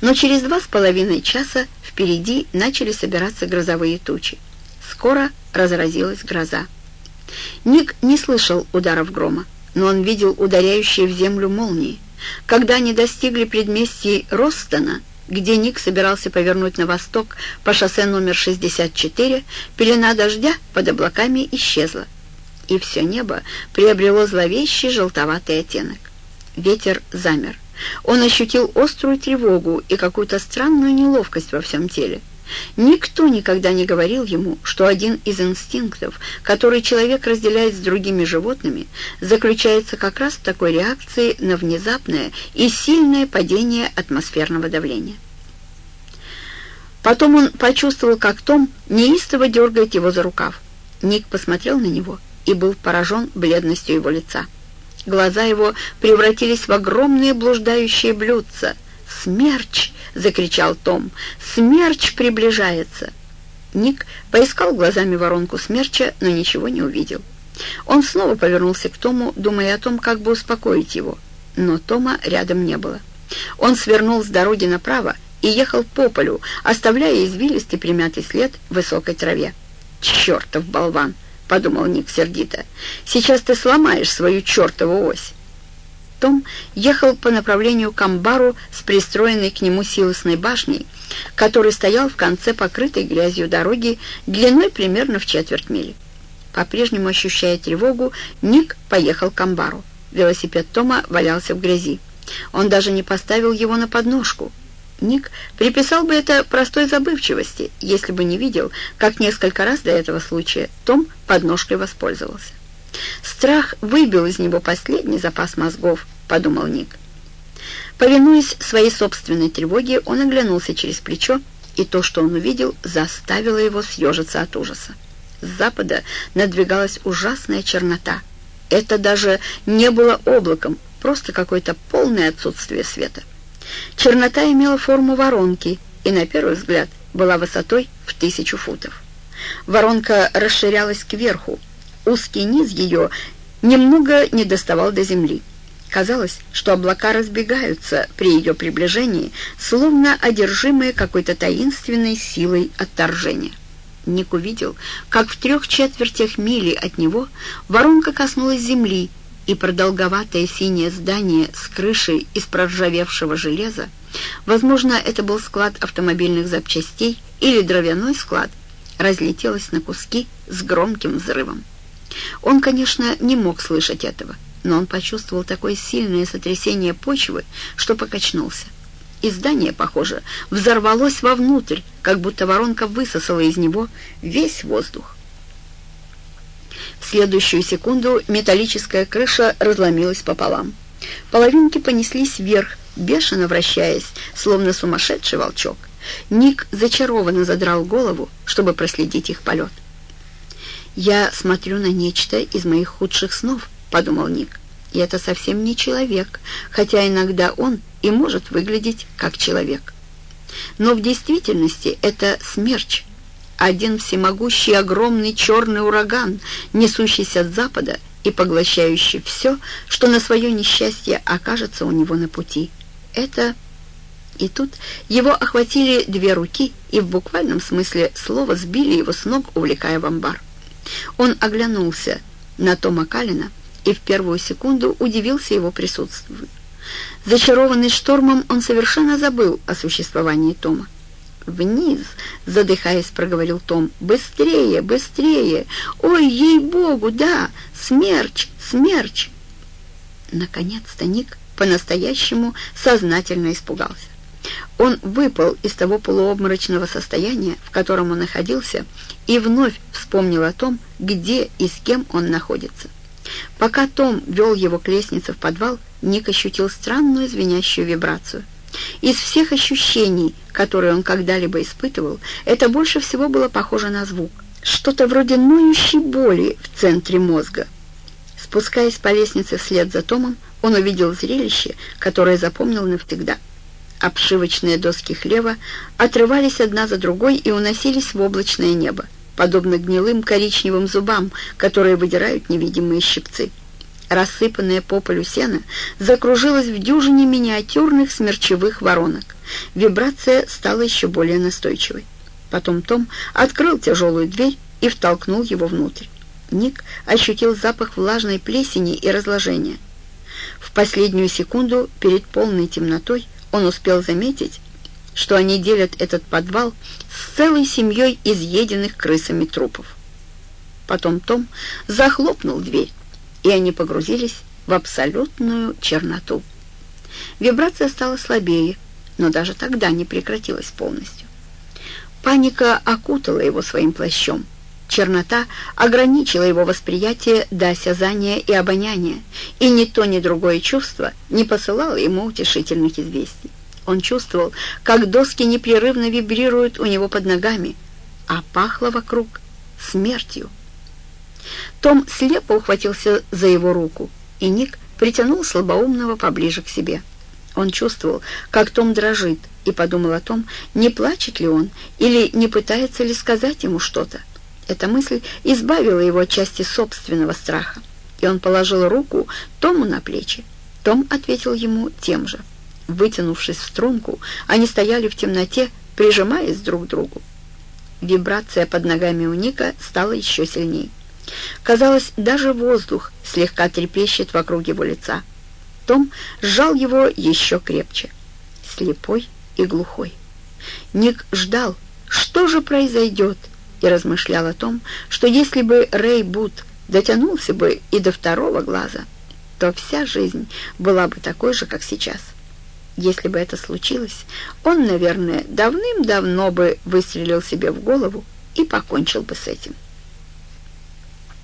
Но через два с половиной часа впереди начали собираться грозовые тучи. Скоро разразилась гроза. Ник не слышал ударов грома, но он видел ударяющие в землю молнии. Когда они достигли предместья Ростона, где Ник собирался повернуть на восток по шоссе номер 64, пелена дождя под облаками исчезла, и все небо приобрело зловещий желтоватый оттенок. Ветер замер. Он ощутил острую тревогу и какую-то странную неловкость во всем теле. Никто никогда не говорил ему, что один из инстинктов, который человек разделяет с другими животными, заключается как раз в такой реакции на внезапное и сильное падение атмосферного давления. Потом он почувствовал, как Том неистово дергает его за рукав. Ник посмотрел на него и был поражен бледностью его лица. Глаза его превратились в огромные блуждающие блюдца. «Смерч!» — закричал Том. «Смерч приближается!» Ник поискал глазами воронку смерча, но ничего не увидел. Он снова повернулся к Тому, думая о том, как бы успокоить его. Но Тома рядом не было. Он свернул с дороги направо и ехал по полю, оставляя извилистый примятый след в высокой траве. «Чертов болван!» — подумал Ник сердито. «Сейчас ты сломаешь свою чертову ось». Том ехал по направлению к амбару с пристроенной к нему силосной башней, который стоял в конце покрытой грязью дороги длиной примерно в четверть мили. По-прежнему ощущая тревогу, Ник поехал к амбару. Велосипед Тома валялся в грязи. Он даже не поставил его на подножку. Ник приписал бы это простой забывчивости, если бы не видел, как несколько раз до этого случая Том подножкой воспользовался. Страх выбил из него последний запас мозгов, — подумал Ник. Повинуясь своей собственной тревоге, он оглянулся через плечо, и то, что он увидел, заставило его съежиться от ужаса. С запада надвигалась ужасная чернота. Это даже не было облаком, просто какое-то полное отсутствие света. Чернота имела форму воронки и, на первый взгляд, была высотой в тысячу футов. Воронка расширялась кверху. Узкий низ ее немного не доставал до земли. Казалось, что облака разбегаются при ее приближении, словно одержимые какой-то таинственной силой отторжения. Ник увидел, как в трех четвертях мили от него воронка коснулась земли, и продолговатое синее здание с крышей из проржавевшего железа, возможно, это был склад автомобильных запчастей или дровяной склад, разлетелось на куски с громким взрывом. Он, конечно, не мог слышать этого, но он почувствовал такое сильное сотрясение почвы, что покачнулся. И здание, похоже, взорвалось вовнутрь, как будто воронка высосала из него весь воздух. Следующую секунду металлическая крыша разломилась пополам. Половинки понеслись вверх, бешено вращаясь, словно сумасшедший волчок. Ник зачарованно задрал голову, чтобы проследить их полет. «Я смотрю на нечто из моих худших снов», подумал Ник. И это совсем не человек, хотя иногда он и может выглядеть как человек. Но в действительности это смерч, один всемогущий огромный черный ураган, несущийся с запада и поглощающий все, что на свое несчастье окажется у него на пути. Это... И тут его охватили две руки и в буквальном смысле слова сбили его с ног, увлекая в амбар. Он оглянулся на Тома Калина, и в первую секунду удивился его присутствию. Зачарованный штормом, он совершенно забыл о существовании Тома. «Вниз!» — задыхаясь, проговорил Том. «Быстрее, быстрее! Ой, ей-богу, да! Смерч, смерч!» Наконец-то Ник по-настоящему сознательно испугался. Он выпал из того полуобморочного состояния, в котором он находился, и вновь вспомнил о том, где и с кем он находится. Пока Том вел его к лестнице в подвал, Ник ощутил странную звенящую вибрацию. Из всех ощущений, которые он когда-либо испытывал, это больше всего было похоже на звук. Что-то вроде ноющей боли в центре мозга. Спускаясь по лестнице вслед за Томом, он увидел зрелище, которое запомнил навсегда. Обшивочные доски хлева отрывались одна за другой и уносились в облачное небо подобно гнилым коричневым зубам, которые выдирают невидимые щипцы. Рассыпанное по полю сена закружилось в дюжине миниатюрных смерчевых воронок. Вибрация стала еще более настойчивой. Потом Том открыл тяжелую дверь и втолкнул его внутрь. Ник ощутил запах влажной плесени и разложения. В последнюю секунду перед полной темнотой он успел заметить, что они делят этот подвал с целой семьей изъеденных крысами трупов. Потом Том захлопнул дверь, и они погрузились в абсолютную черноту. Вибрация стала слабее, но даже тогда не прекратилась полностью. Паника окутала его своим плащом. Чернота ограничила его восприятие до осязания и обоняния, и ни то, ни другое чувство не посылало ему утешительных известий. Он чувствовал, как доски непрерывно вибрируют у него под ногами, а пахло вокруг смертью. Том слепо ухватился за его руку, и Ник притянул слабоумного поближе к себе. Он чувствовал, как Том дрожит, и подумал о том, не плачет ли он или не пытается ли сказать ему что-то. Эта мысль избавила его от части собственного страха, и он положил руку Тому на плечи. Том ответил ему тем же. Вытянувшись в струнку, они стояли в темноте, прижимаясь друг к другу. Вибрация под ногами у Ника стала еще сильнее. Казалось, даже воздух слегка трепещет вокруг его лица. Том сжал его еще крепче, слепой и глухой. Ник ждал, что же произойдет, и размышлял о том, что если бы Рэй Бут дотянулся бы и до второго глаза, то вся жизнь была бы такой же, как сейчас. Если бы это случилось, он, наверное, давным-давно бы выстрелил себе в голову и покончил бы с этим.